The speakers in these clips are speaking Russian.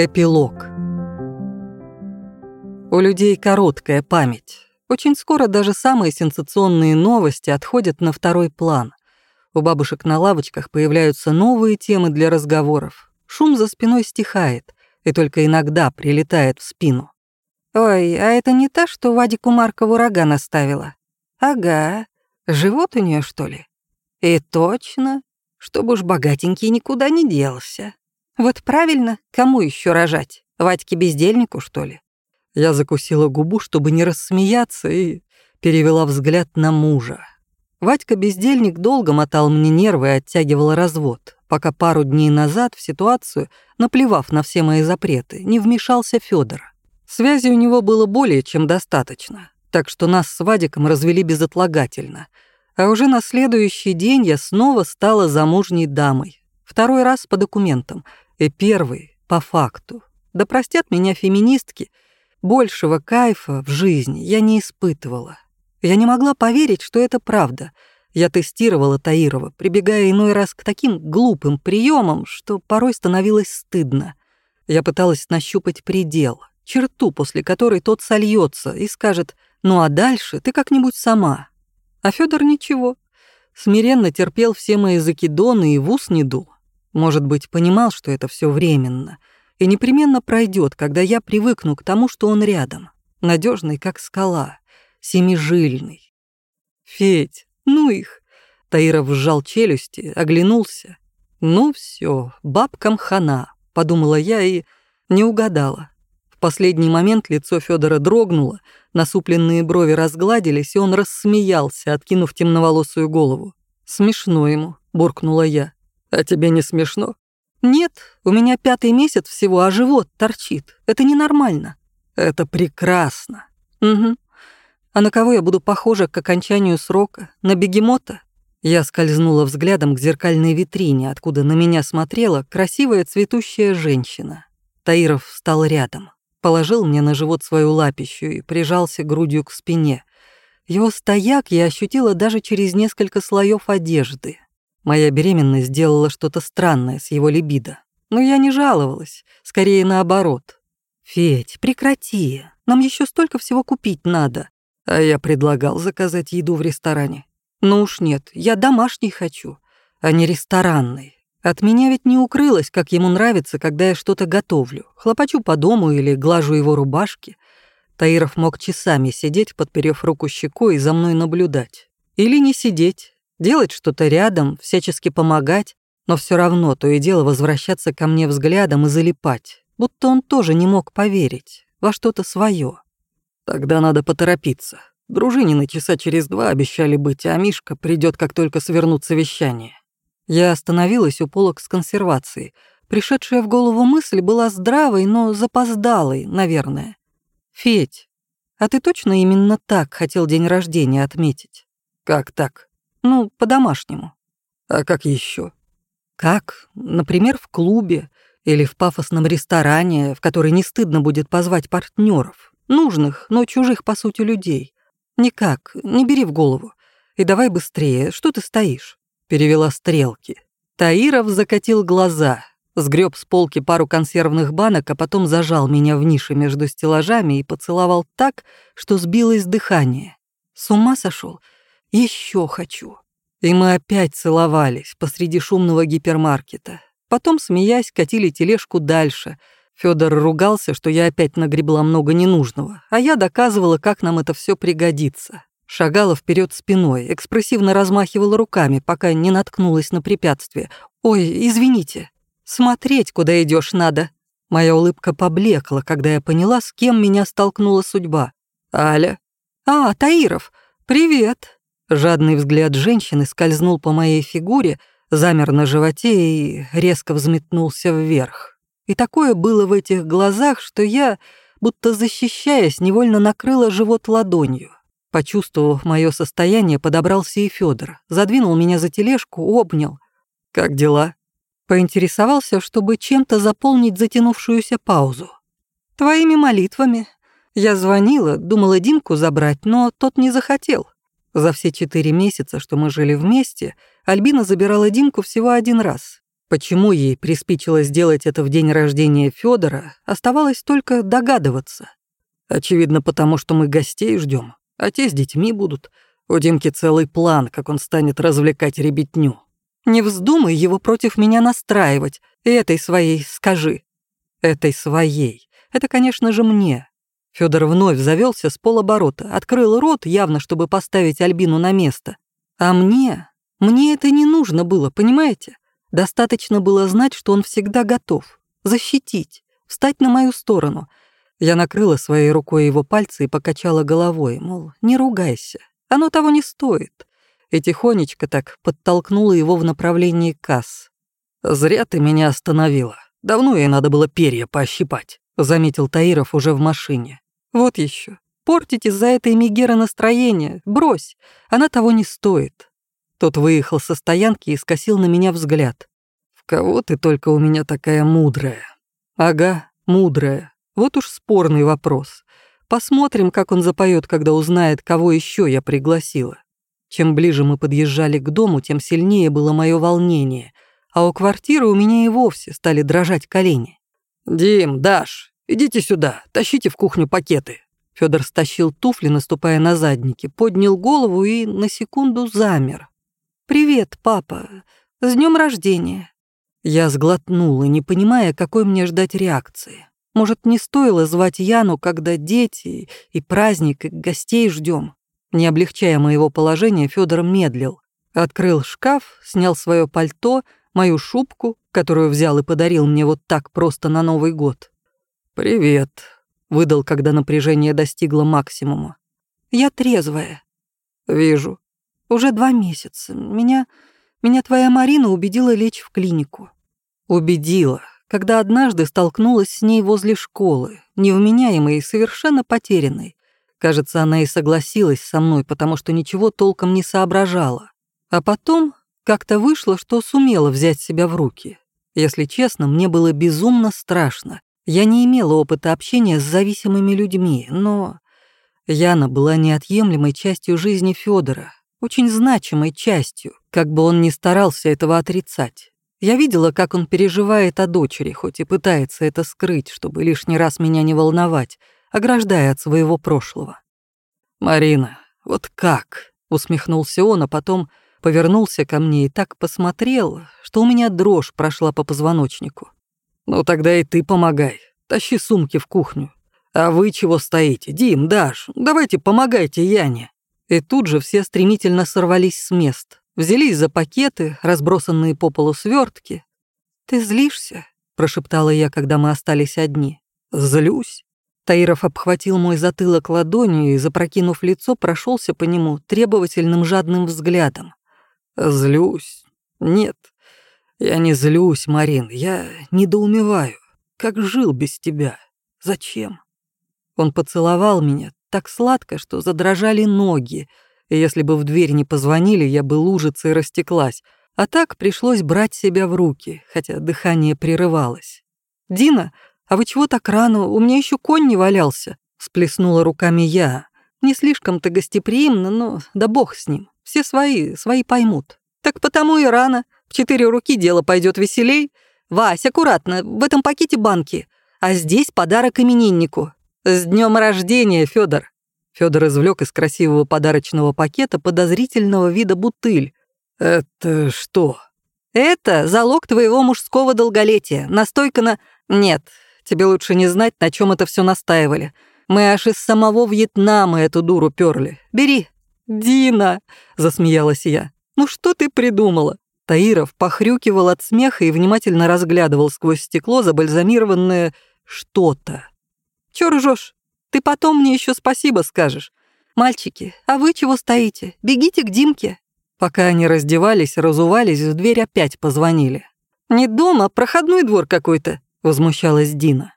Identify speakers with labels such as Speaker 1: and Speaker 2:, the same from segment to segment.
Speaker 1: Эпилог. У людей короткая память. Очень скоро даже самые сенсационные новости отходят на второй план. У бабушек на лавочках появляются новые темы для разговоров. Шум за спиной стихает, и только иногда прилетает в спину. «Ой, а это не та, что Вадику Маркову рога наставила?» «Ага. Живот у нее что ли?» «И точно. Чтобы уж богатенький никуда не делся. Вот правильно, кому еще рожать? Вадьке бездельнику, что ли? Я закусила губу, чтобы не рассмеяться, и перевела взгляд на мужа. Вадька бездельник долго мотал мне нервы и оттягивал развод, пока пару дней назад в ситуацию, наплевав на все мои запреты, не вмешался Федор. Связи у него было более чем достаточно, так что нас с Вадиком развели безотлагательно. А уже на следующий день я снова стала замужней дамой. Второй раз по документам — и первый по факту. Да простят меня феминистки, большего кайфа в жизни я не испытывала. Я не могла поверить, что это правда. Я тестировала Таирова, прибегая иной раз к таким глупым приемам, что порой становилось стыдно. Я пыталась нащупать предел, черту, после которой тот сольется и скажет «ну а дальше ты как-нибудь сама». А Федор ничего. Смиренно терпел все мои закидоны и в ус не дул. Может быть, понимал, что это все временно, и непременно пройдет, когда я привыкну к тому, что он рядом, надежный, как скала, семижильный. Федь, ну их. Таиров сжал челюсти, оглянулся. Ну все, бабкам хана, подумала я и не угадала. В последний момент лицо Федора дрогнуло, насупленные брови разгладились, и он рассмеялся, откинув темноволосую голову. «Смешно ему», — буркнула я. А тебе не смешно? Нет, у меня пятый месяц всего, а живот торчит. Это ненормально. Это прекрасно. Угу. А на кого я буду похожа к окончанию срока? На бегемота? Я скользнула взглядом к зеркальной витрине, откуда на меня смотрела красивая цветущая женщина. Таиров встал рядом, положил мне на живот свою лапищу и прижался грудью к спине. Его стояк я ощутила даже через несколько слоев одежды. Моя беременность сделала что-то странное с его либидо. Но я не жаловалась, скорее наоборот. «Федь, прекрати, нам еще столько всего купить надо». А я предлагал заказать еду в ресторане. Ну уж нет, я домашний хочу, а не ресторанный. От меня ведь не укрылось, как ему нравится, когда я что-то готовлю. Хлопочу по дому или глажу его рубашки. Таиров мог часами сидеть, подперев руку щекой и за мной наблюдать. Или не сидеть, делать что-то рядом, всячески помогать, но все равно то и дело возвращаться ко мне взглядом и залипать, будто он тоже не мог поверить во что-то свое. Тогда надо поторопиться. Дружинины часа через два обещали быть, а Мишка придет, как только свернут совещание. Я остановилась у полок с консервацией. Пришедшая в голову мысль была здравой, но запоздалой, наверное. «Федь, а ты точно именно так хотел день рождения отметить?» «Как так?» Ну, по-домашнему. А как еще? Как? Например, в клубе или в пафосном ресторане, в который не стыдно будет позвать партнеров, нужных, но чужих по сути людей. Никак, не бери в голову. И давай быстрее, что ты стоишь? Перевела стрелки. Таиров закатил глаза, сгреб с полки пару консервных банок, а потом зажал меня в нише между стеллажами и поцеловал так, что сбилось дыхание. С ума сошел? Еще хочу. И мы опять целовались посреди шумного гипермаркета. Потом, смеясь, катили тележку дальше. Федор ругался, что я опять нагребла много ненужного, а я доказывала, как нам это все пригодится. Шагала вперед спиной, экспрессивно размахивала руками, пока не наткнулась на препятствие. «Ой, извините, смотреть, куда идешь, надо». Моя улыбка поблекла, когда я поняла, с кем меня столкнула судьба. «Аля?» «А, Таиров, привет!» Жадный взгляд женщины скользнул по моей фигуре, замер на животе и резко взметнулся вверх. И такое было в этих глазах, что я, будто защищаясь, невольно накрыла живот ладонью. Почувствовав мое состояние, подобрался и Федор, задвинул меня за тележку, обнял. «Как дела?» Поинтересовался, чтобы чем-то заполнить затянувшуюся паузу. «Твоими молитвами. Я звонила, думала Димку забрать, но тот не захотел. За все четыре месяца, что мы жили вместе, Альбина забирала Димку всего один раз. Почему ей приспичило сделать это в день рождения Федора, оставалось только догадываться. Очевидно, потому что мы гостей ждем, а те с детьми будут. У Димки целый план, как он станет развлекать ребятню. Не вздумай его против меня настраивать, и этой своей скажи. Этой своей. Это, конечно же, мне. Федор вновь завелся с полоборота, открыл рот, явно чтобы поставить Альбину на место. А мне? Мне это не нужно было, понимаете? Достаточно было знать, что он всегда готов. Защитить, встать на мою сторону. Я накрыла своей рукой его пальцы и покачала головой, мол, не ругайся, оно того не стоит. И тихонечко так подтолкнула его в направлении касс. «Зря ты меня остановила. Давно ей надо было перья поощипать», — заметил Таиров уже в машине. «Вот еще. Портить из-за этой Мегера настроение. Брось, она того не стоит. Тот выехал со стоянки и скосил на меня взгляд. «В кого ты только у меня такая мудрая?» «Ага, мудрая. Вот уж спорный вопрос. Посмотрим, как он запоет, когда узнает, кого еще я пригласила». Чем ближе мы подъезжали к дому, тем сильнее было мое волнение, а у квартиры у меня и вовсе стали дрожать колени. «Дим, Даш, идите сюда, тащите в кухню пакеты». Федор стащил туфли, наступая на задники, поднял голову и на секунду замер. «Привет, папа. С днем рождения». Я сглотнула, не понимая, какой мне ждать реакции. Может, не стоило звать Яну, когда дети и праздник, и гостей ждем. Не облегчая моего положения, Федор медлил. Открыл шкаф, снял свое пальто, мою шубку, которую взял и подарил мне вот так просто на Новый год. «Привет», — выдал, когда напряжение достигло максимума. «Я трезвая». «Вижу. Уже два месяца. Меня... Меня твоя Марина убедила лечь в клинику. Убедила, когда однажды столкнулась с ней возле школы, невменяемой и совершенно потерянной. Кажется, она и согласилась со мной, потому что ничего толком не соображала. А потом как-то вышло, что сумела взять себя в руки. Если честно, мне было безумно страшно. Я не имела опыта общения с зависимыми людьми, но Яна была неотъемлемой частью жизни Федора, очень значимой частью, как бы он ни старался этого отрицать. Я видела, как он переживает о дочери, хоть и пытается это скрыть, чтобы лишний раз меня не волновать, ограждая от своего прошлого. «Марина, вот как?» — усмехнулся он, а потом повернулся ко мне и так посмотрел, что у меня дрожь прошла по позвоночнику. «Ну тогда и ты помогай, тащи сумки в кухню. А вы чего стоите? Дим, Даш, давайте помогайте Яне». И тут же все стремительно сорвались с мест, взялись за пакеты, разбросанные по полу свертки. «Ты злишься?» — прошептала я, когда мы остались одни. «Злюсь?» Таиров обхватил мой затылок ладонью и, запрокинув лицо, прошелся по нему требовательным жадным взглядом. «Злюсь? Нет, я не злюсь, Марин, я недоумеваю. Как жил без тебя? Зачем?» Он поцеловал меня, так сладко, что задрожали ноги, и если бы в дверь не позвонили, я бы лужицей растеклась, а так пришлось брать себя в руки, хотя дыхание прерывалось. «Дина, а вы чего так рано? У меня еще конь не валялся», — всплеснула руками я. «Не слишком-то гостеприимно, но да бог с ним. Все свои, свои поймут». «Так потому и рано. В четыре руки дело пойдет веселей. Вась, аккуратно, в этом пакете банки. А здесь подарок имениннику. «С днем рождения, Федор! Федор извлек из красивого подарочного пакета подозрительного вида бутыль. «Это что?» «Это залог твоего мужского долголетия. Настойка на...» «Нет, тебе лучше не знать, на чем это все настаивали. Мы аж из самого Вьетнама эту дуру перли. Бери». «Дина!» — засмеялась я. «Ну что ты придумала?» Таиров похрюкивал от смеха и внимательно разглядывал сквозь стекло забальзамированное что-то. Чё ржёшь? Ты потом мне еще спасибо скажешь. Мальчики, а вы чего стоите? Бегите к Димке». Пока они раздевались, разувались, в дверь опять позвонили. «Не дома, проходной двор какой-то», — возмущалась Дина.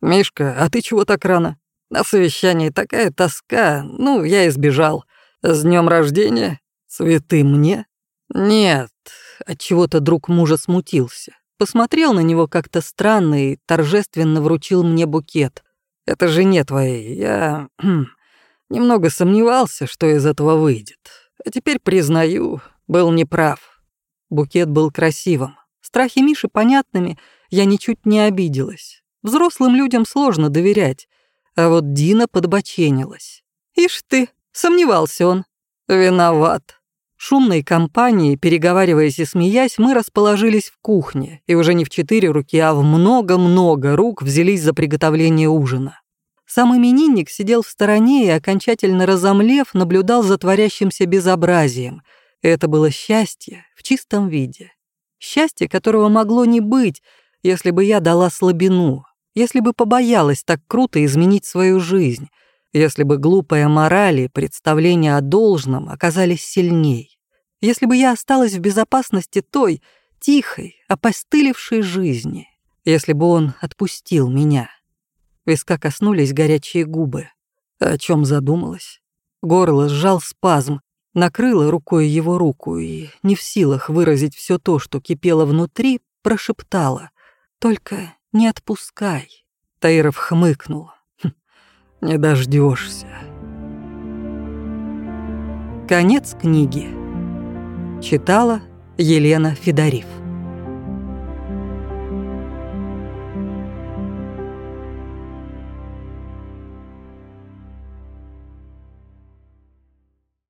Speaker 1: «Мишка, а ты чего так рано? На совещании такая тоска, ну, я избежал. С днем рождения? Цветы мне?» «Нет», — отчего-то друг мужа смутился. Посмотрел на него как-то странно и торжественно вручил мне букет. Это жене твоей. Я хм, немного сомневался, что из этого выйдет. А теперь, признаю, был неправ. Букет был красивым. Страхи Миши понятными, я ничуть не обиделась. Взрослым людям сложно доверять. А вот Дина подбоченилась. «Ишь ты, сомневался он. Виноват». Шумной компанией, переговариваясь и смеясь, мы расположились в кухне и уже не в четыре руки, а в много-много рук взялись за приготовление ужина. Сам именинник сидел в стороне и, окончательно разомлев, наблюдал за творящимся безобразием. Это было счастье в чистом виде. Счастье, которого могло не быть, если бы я дала слабину, если бы побоялась так круто изменить свою жизнь, если бы глупая мораль и представления о должном оказались сильней, если бы я осталась в безопасности той, тихой, опостылевшей жизни, если бы он отпустил меня. Виска коснулись горячие губы. О чем задумалась? Горло сжал спазм, накрыла рукой его руку и, не в силах выразить все то, что кипело внутри, прошептала. «Только не отпускай». Таиров хмыкнул. «Хм, «Не дождешься. Конец книги. Читала Елена Федорив.